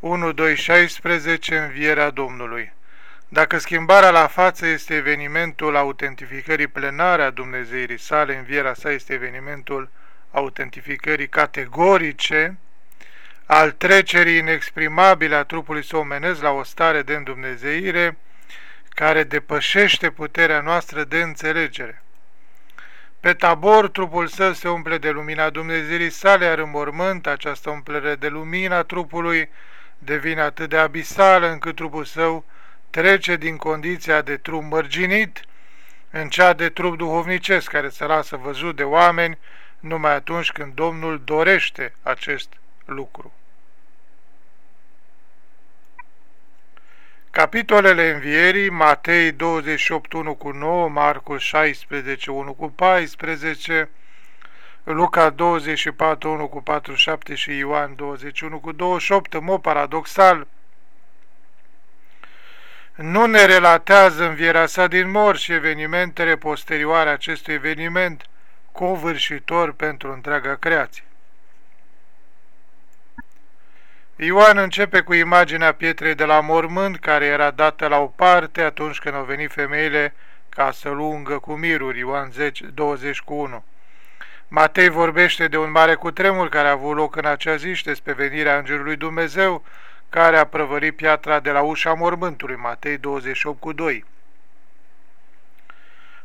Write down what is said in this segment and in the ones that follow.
1, 2, 16, învierea Domnului. Dacă schimbarea la față este evenimentul autentificării plenare a Dumnezeirii sale, învierea sa este evenimentul autentificării categorice, al trecerii inexprimabile a trupului său omenesc la o stare de îndumnezeire care depășește puterea noastră de înțelegere. Pe tabor, trupul său se umple de lumina Dumnezeirii sale, iar în mormânt, această umplere de lumina trupului devine atât de abisală încât trupul său trece din condiția de trup mărginit în cea de trup duhovnicesc care se lasă văzut de oameni numai atunci când Domnul dorește acest lucru. Capitolele învierii, Matei 28, 1 cu 9, Marcus 16, 1 cu 14, Luca 24, 1 cu 47 și Ioan 21 cu 28, în mod paradoxal, nu ne relatează învierea sa din mor și evenimentele posterioare acestui eveniment, covârșitor pentru întreaga creație. Ioan începe cu imaginea pietrei de la mormânt, care era dată la o parte atunci când au venit femeile ca să lungă cu miruri, Ioan 10, 20 cu 1. Matei vorbește de un mare cutremur care a avut loc în acea zi și despre venirea Îngerului Dumnezeu, care a prăvărit piatra de la ușa mormântului, Matei 28 cu 2.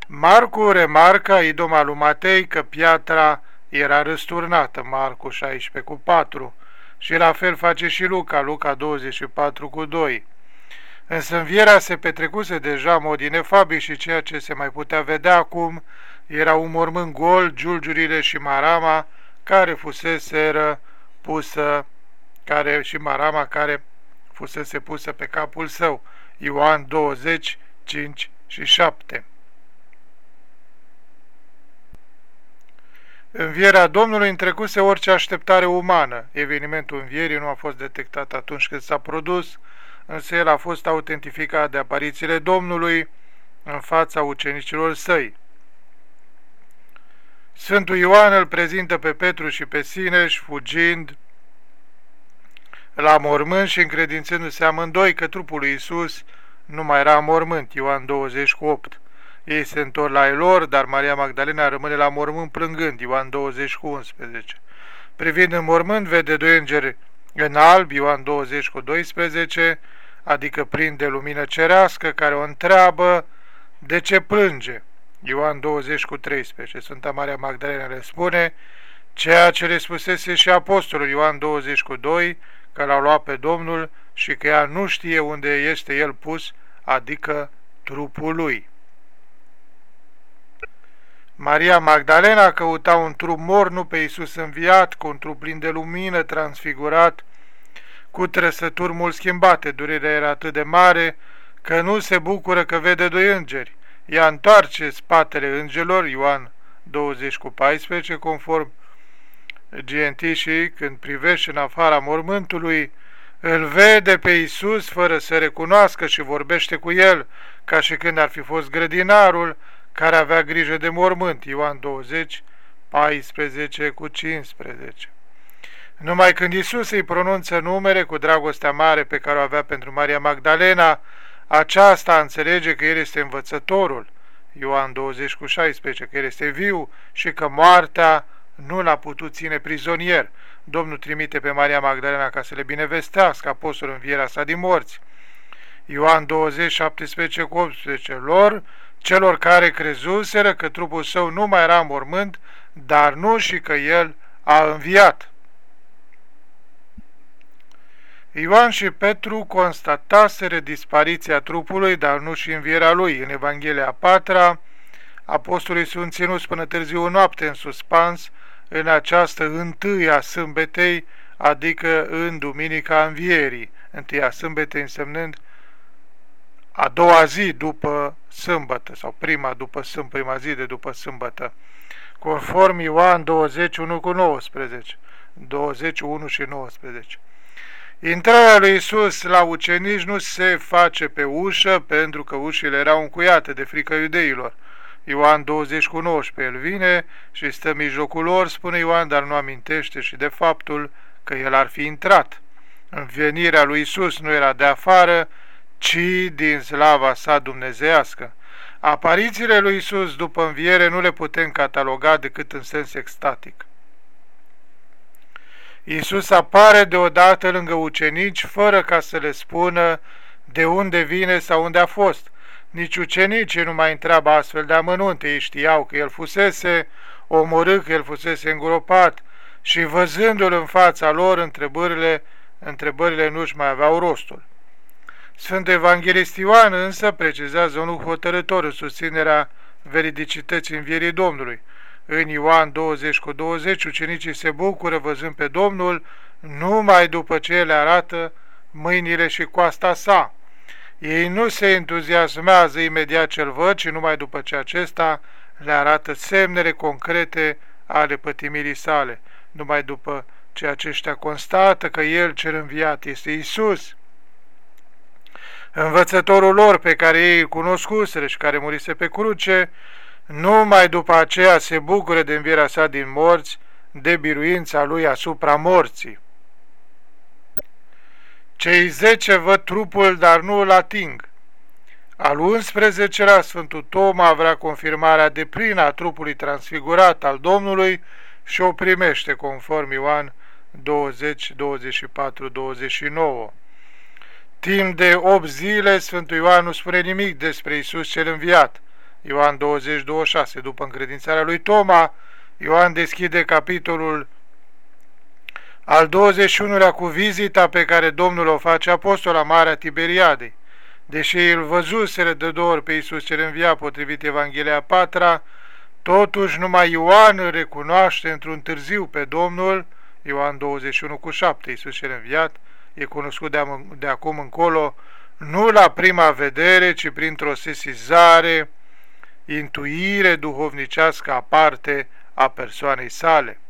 Marcu remarcă idoma lui Matei că piatra era răsturnată, Marcu 16 cu 4, și la fel face și Luca, Luca 24 cu 2. Însă învierea se petrecuse deja în mod inefabil și ceea ce se mai putea vedea acum era un mormânt gol, giulgiurile și marama care fuseseră pusă, care și marama care fusese pusă pe capul său. Ioan 20, 5 și 7. Învierea Domnului întrecuse orice așteptare umană. Evenimentul învierii nu a fost detectat atunci când s-a produs, însă el a fost autentificat de aparițiile Domnului în fața ucenicilor săi. Sfântul Ioan îl prezintă pe Petru și pe Sineș, fugind la mormânt și încredințându-se amândoi că trupul lui Isus nu mai era mormânt, Ioan 20 cu 8. Ei se întorc la elor, dar Maria Magdalena rămâne la mormânt plângând, Ioan 20 cu 11. Privind în mormânt, vede doi îngeri în alb, Ioan 20 cu 12, adică plin de lumină cerească, care o întreabă de ce plânge. Ioan 20 cu 13. Sfânta Maria Magdalena le spune ceea ce le spusese și apostolul Ioan 20 cu 2, că l-au luat pe Domnul și că ea nu știe unde este el pus, adică trupul lui. Maria Magdalena căuta un trup mor, nu pe Iisus înviat, cu un trup plin de lumină, transfigurat, cu trăsături mult schimbate. Durerea era atât de mare că nu se bucură că vede doi îngeri. Ea întoarce spatele îngerilor, Ioan 20 cu 14, conform GNT și când privește în afara mormântului, îl vede pe Iisus fără să recunoască și vorbește cu el, ca și când ar fi fost grădinarul care avea grijă de mormânt, Ioan 20, 14 cu 15. Numai când Iisus îi pronunță numere cu dragostea mare pe care o avea pentru Maria Magdalena, aceasta înțelege că El este învățătorul, Ioan 20 cu 16, că El este viu și că moartea nu l-a putut ține prizonier. Domnul trimite pe Maria Magdalena ca să le binevestească apostolul învierea sa din morți. Ioan 20, 17 cu 18. Lor, celor care crezuseră că trupul său nu mai era mormânt, dar nu și că el a înviat. Ioan și Petru constataseră dispariția trupului, dar nu și învierea lui. În Evanghelia 4, apostolii sunt ținuți până târziu noapte în suspans în această întâia sâmbetei, adică în Duminica Învierii, întâia sâmbetei însemnând a doua zi după sâmbătă, sau prima după sâmbătă, prima zi de după sâmbătă, conform Ioan 21 cu 19, 21 și 19. Intrarea lui Isus la ucenici nu se face pe ușă pentru că ușile erau încuiate de frică iudeilor. Ioan 20 cu 19, el vine și stă în mijlocul lor, spune Ioan, dar nu amintește și de faptul că el ar fi intrat. Învenirea lui Isus nu era de afară, ci din slava sa dumnezească. Aparițiile lui Isus după înviere nu le putem cataloga decât în sens extatic. Iisus apare deodată lângă ucenici fără ca să le spună de unde vine sau unde a fost. Nici ucenicii nu mai întreabă astfel de amănunte, ei știau că el fusese omorât, că el fusese îngropat și văzându-l în fața lor, întrebările, întrebările nu-și mai aveau rostul. Sfântul Evanghelist Ioan însă precizează unul hotărător în susținerea veridicității învierii Domnului – în Ioan 20 cu 20, ucenicii se bucură văzând pe Domnul numai după ce le arată mâinile și coasta sa. Ei nu se entuziasmează imediat ce-l văd, ci numai după ce acesta le arată semnele concrete ale pătimirii sale, numai după ce aceștia constată că El cel înviat este Isus, învățătorul lor pe care ei îl cunoscuseră și care murise pe cruce, numai după aceea se bucură de învierea sa din morți, de biruința lui asupra morții. Cei zece văd trupul, dar nu îl ating. Al 11-lea Sfântul Toma vrea confirmarea de plină a trupului transfigurat al Domnului și o primește conform Ioan 20, 24, 29. Timp de 8 zile Sfântul Ioan nu spune nimic despre Isus cel înviat. Ioan 20, 26. După încredințarea lui Toma, Ioan deschide capitolul al 21-lea cu vizita pe care Domnul o face apostola Marea Tiberiadei. Deși el văzusele de două ori pe Iisus cel învia potrivit Evanghelia Patra, totuși numai Ioan îl recunoaște într-un târziu pe Domnul, Ioan 21 cu 7, Iisus cel înviat, e cunoscut de, de acum încolo, nu la prima vedere, ci printr-o sesizare, intuire duhovnicească aparte a persoanei sale.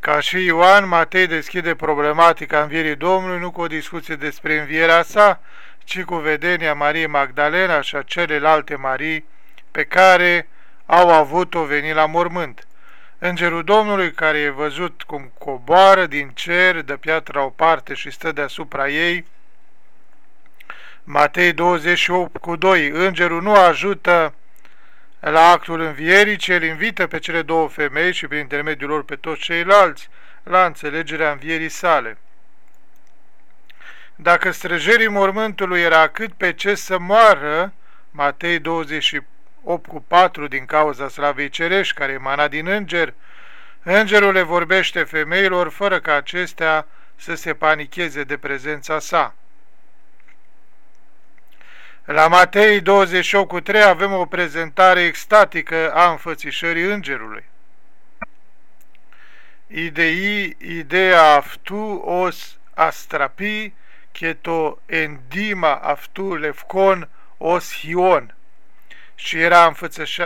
Ca și Ioan, Matei deschide problematica învierii Domnului nu cu o discuție despre învierea sa, ci cu vedenia Mariei Magdalena și a celelalte Marii pe care au avut-o veni la mormânt. Îngerul Domnului, care e văzut cum coboară din cer, de piatra o parte și stă deasupra ei, Matei 28 cu 2, îngerul nu ajută la actul învierii, ci el invită pe cele două femei și prin intermediul lor pe toți ceilalți la înțelegerea învierii sale. Dacă străjerii mormântului era cât pe ce să moară, Matei 28 cu 4 din cauza slavei cerești care emana din înger, îngerul le vorbește femeilor fără ca acestea să se panicheze de prezența sa. La Matei 28 cu 3 avem o prezentare extatică a înfățișării îngerului. Idei, ideea aftu os astrapi, cheto endima aftu lefcon os hion. Și era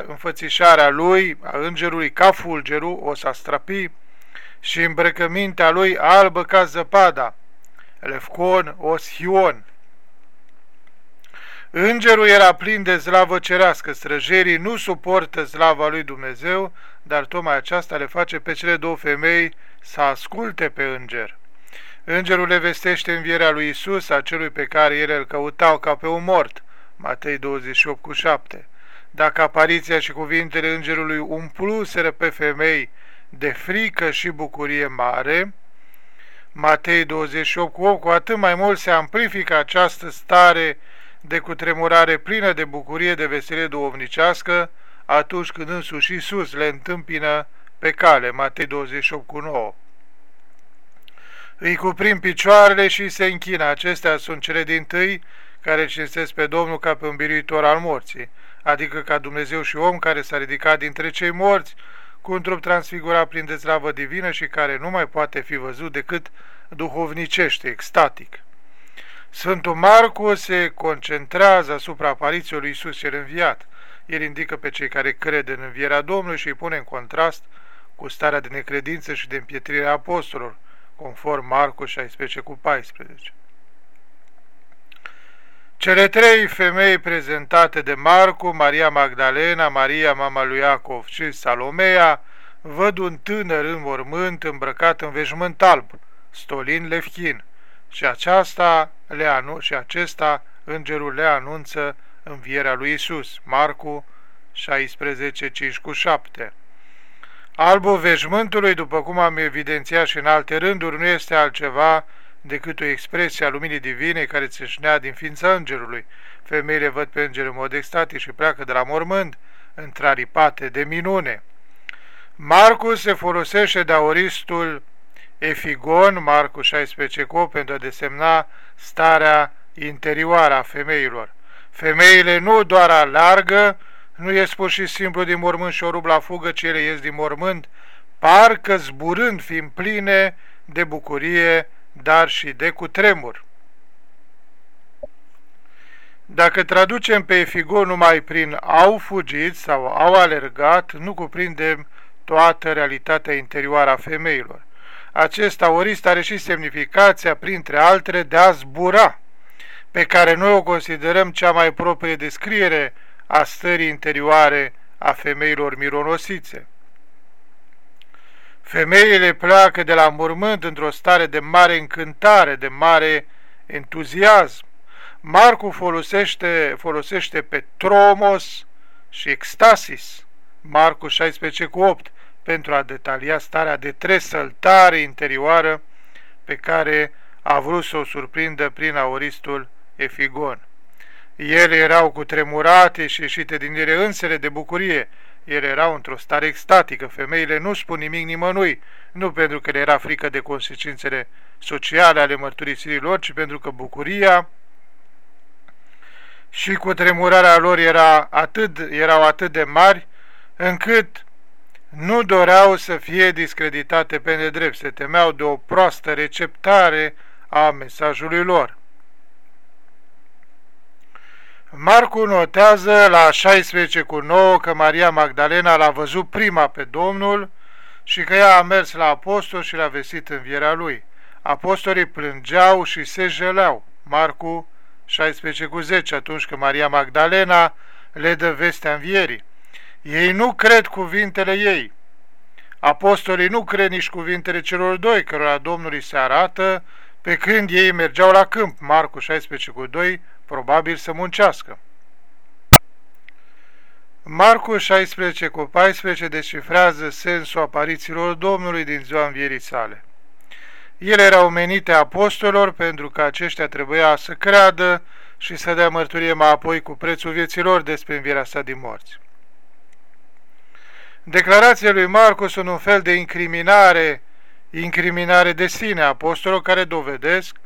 înfățișarea lui, a îngerului, ca fulgerul, os astrapi, și îmbrăcămintea lui albă ca zăpada, lefcon os hion Îngerul era plin de slavă cerească, străjerii nu suportă slava lui Dumnezeu, dar tocmai aceasta le face pe cele două femei să asculte pe înger. Îngerul le vestește învierea lui Isus, a celui pe care ele îl căutau ca pe un mort, Matei 28 cu 7. Dacă apariția și cuvintele îngerului umpluseră pe femei de frică și bucurie mare, Matei 28 cu 8, cu atât mai mult se amplifică această stare de cutremurare plină de bucurie de veselie duovnicească atunci când însuși Iisus le întâmpină pe cale, Matei 28 cu 9. Îi cuprind picioarele și se închină. Acestea sunt cele din tâi care cinstesc pe Domnul ca pe un biruitor al morții, adică ca Dumnezeu și om care s-a ridicat dintre cei morți cu un trup transfigurat plin de slavă divină și care nu mai poate fi văzut decât duhovnicește, extatic. Sfântul Marcu se concentrează asupra apariției lui Isus cel înviat. El indică pe cei care cred în învierea Domnului și îi pune în contrast cu starea de necredință și de împietrire a apostolilor, conform Marcu 16 cu 14. Cele trei femei prezentate de Marcu, Maria Magdalena, Maria mama lui Iacov și Salomea, văd un tânăr în mormânt îmbrăcat în veșmânt alb, stolin Lefchin, și aceasta le anu- și acesta îngerul le anunță învierea lui Isus. Marcu 16, 5 cu 7. Albul veșmântului, după cum am evidențiat și în alte rânduri, nu este altceva decât o expresie a luminii divine care țâșnea din ființa îngerului. Femeile văd pe înger în mod extatic și pleacă de la mormânt, întraripate de minune. Marcus se folosește de auristul efigon, Marcu 16 cu pentru a desemna starea interioară a femeilor. Femeile nu doar alargă, nu ies pur și simplu din mormânt și o rup la fugă, ci ele ies din mormânt, parcă zburând, fiind pline de bucurie, dar și de cutremur. Dacă traducem pe efigon numai prin au fugit sau au alergat, nu cuprindem toată realitatea interioară a femeilor. Acest aorist are și semnificația, printre altele, de a zbura, pe care noi o considerăm cea mai proprie descriere a stării interioare a femeilor mironosițe. Femeile pleacă de la mormânt într-o stare de mare încântare, de mare entuziasm. Marcu folosește, folosește pe tromos și extasis, Marcu 16 cu 8, pentru a detalia starea de tresăltare interioară pe care a vrut să o surprindă prin auristul Efigon. Ele erau cu tremurate și ieșite din ele însele de bucurie. Ele erau într-o stare extatică. Femeile nu spun nimic nimănui, nu pentru că le era frică de consecințele sociale ale mărturisirii lor, ci pentru că bucuria și cu tremurarea lor era atât, erau atât de mari, încât nu doreau să fie discreditate pe nedrept, se temeau de o proastă receptare a mesajului lor. Marcu notează la 16 cu 9 că Maria Magdalena l-a văzut prima pe Domnul și că ea a mers la apostol și l-a vestit învierea lui. Apostolii plângeau și se jeleau. Marcu 16 cu 10, atunci când Maria Magdalena le dă vestea învierii. Ei nu cred cuvintele ei. Apostolii nu cred nici cuvintele celor doi, cărora Domnului se arată, pe când ei mergeau la câmp, Marcu 16 cu 2, probabil să muncească. Marcu 16 cu 14 descifrează sensul aparițiilor Domnului din ziua învierii sale. Ele erau menite apostolilor pentru că aceștia trebuia să creadă și să dea mărturie mai apoi cu prețul vieților despre învierea sa din morți. Declarațiile lui Marcu sunt un fel de incriminare, incriminare de sine a apostolilor care dovedesc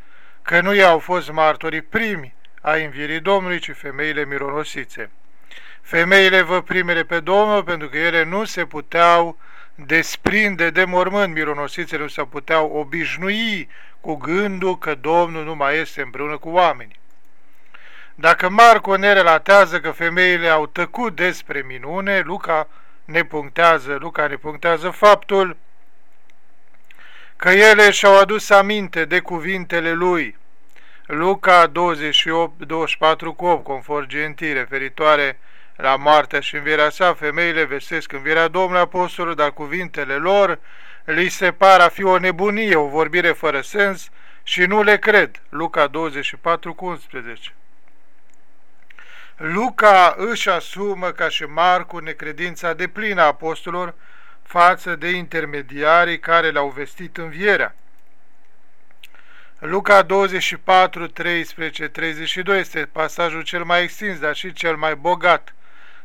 că nu i-au fost martorii primi a învierii Domnului, ci femeile mironosițe. Femeile vă primele pe Domnul pentru că ele nu se puteau desprinde de mormânt, mironosițele nu se puteau obișnui cu gândul că Domnul nu mai este împreună cu oameni. Dacă Marco ne relatează că femeile au tăcut despre minune, Luca ne punctează, Luca ne punctează faptul că ele și-au adus aminte de cuvintele lui. Luca 28, 24 cu 8, conform gentii, referitoare la moartea și învierea sa, femeile vestesc învierea Domnului Apostolului, dar cuvintele lor li se par a fi o nebunie, o vorbire fără sens și nu le cred. Luca 24 cu 11. Luca își asumă ca și Marcu necredința de plină a apostolilor față de intermediarii care le-au vestit învierea. Luca 24, 13, 32 este pasajul cel mai extins, dar și cel mai bogat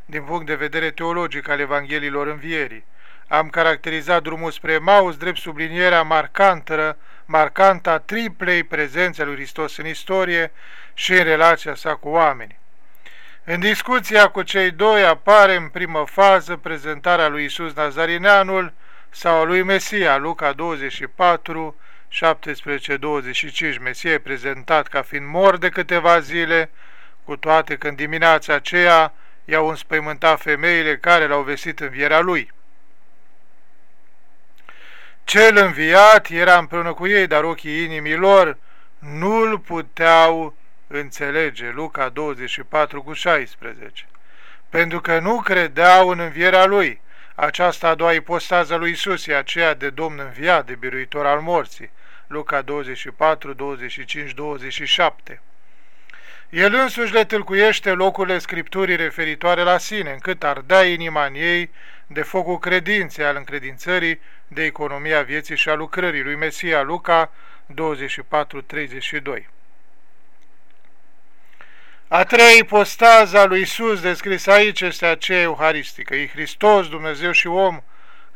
din punct de vedere teologic al Evangheliilor învierii. Am caracterizat drumul spre Maus drept sublinierea marcantă, marcanta triplei prezențe lui Hristos în istorie și în relația sa cu oamenii. În discuția cu cei doi apare în primă fază prezentarea lui Isus Nazarineanul sau a lui Mesia, Luca 24, 17-25. Mesia e prezentat ca fiind mor de câteva zile, cu toate când dimineața aceea i-au înspăimântat femeile care l-au vestit învierea lui. Cel înviat era împreună cu ei, dar ochii inimilor nu-l puteau înțelege. Luca 24 cu 16. Pentru că nu credeau în învierea lui. Aceasta a doua ipostază lui Isus e aceea de Domn înviat, de biruitor al morții. Luca 24, 25, 27. El însuși le tâlcuiește locurile Scripturii referitoare la sine, încât ardea inima în ei de focul credinței, al încredințării, de economia vieții și a lucrării lui Mesia Luca 24-32. A treia ipostază a lui Isus descris aici este aceea euharistică. E Hristos, Dumnezeu și om,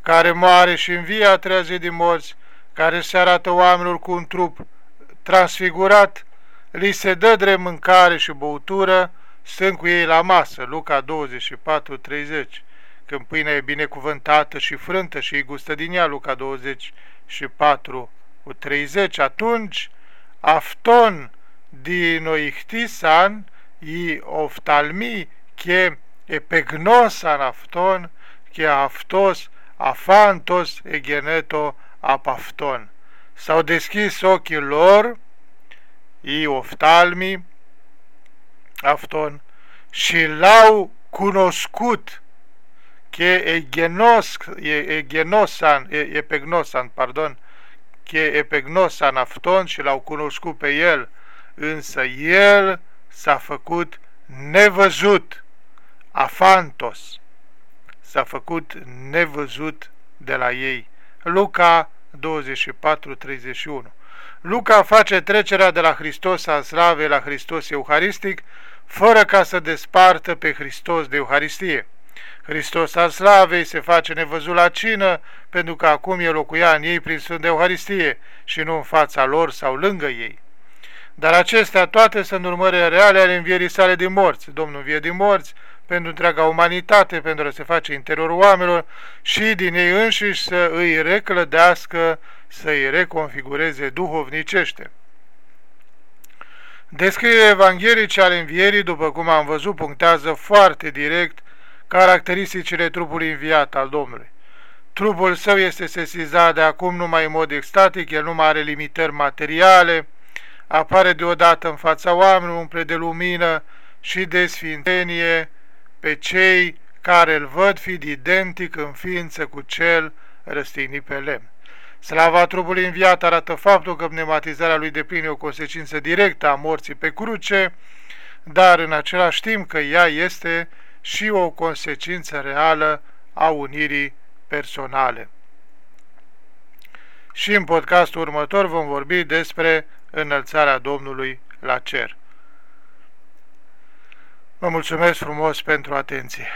care moare și învie a treia zi din morți, care se arată oamenilor cu un trup transfigurat, li se dă drept mâncare și băutură, stând cu ei la masă, Luca 24, 30, când pâinea e binecuvântată și frântă și îi gustă din ea, Luca 24, 30, atunci afton dinoichtisan i oftalmi che epegnosan afton, che aftos afantos egeneto apafton. S-au deschis ochii lor i oftalmi, afton, și l-au cunoscut che egenos, egenosan, epegnosan, pardon, che epegnosan afton și l-au cunoscut pe el, însă el s-a făcut nevăzut, afantos, s-a făcut nevăzut de la ei. Luca 24-31 Luca face trecerea de la Hristos al slavei la Hristos Euharistic, fără ca să despartă pe Hristos de Euharistie. Hristos al slavei se face nevăzut la cină, pentru că acum el locuia în ei prin Sfânt de Euharistie și nu în fața lor sau lângă ei. Dar acestea toate sunt urmările reale ale învierii sale din morți. Domnul vie din morți pentru întreaga umanitate, pentru a se face interiorul oamenilor și din ei înșiși să îi reclădească să îi reconfigureze duhovnicește. Descrierea evanghelice ale învierii, după cum am văzut, punctează foarte direct caracteristicile trupului înviat al Domnului. Trupul său este sesizat de acum numai în mod extatic, el nu mai are limitări materiale, apare deodată în fața oamenilor, umple de lumină și de sfințenie pe cei care îl văd fi identic în ființă cu cel răstignit pe lemn. Slava trupului înviat arată faptul că pneumatizarea lui depline o consecință directă a morții pe cruce, dar în același timp că ea este și o consecință reală a unirii personale. Și în podcastul următor vom vorbi despre înălțarea Domnului la cer. Vă mulțumesc frumos pentru atenție.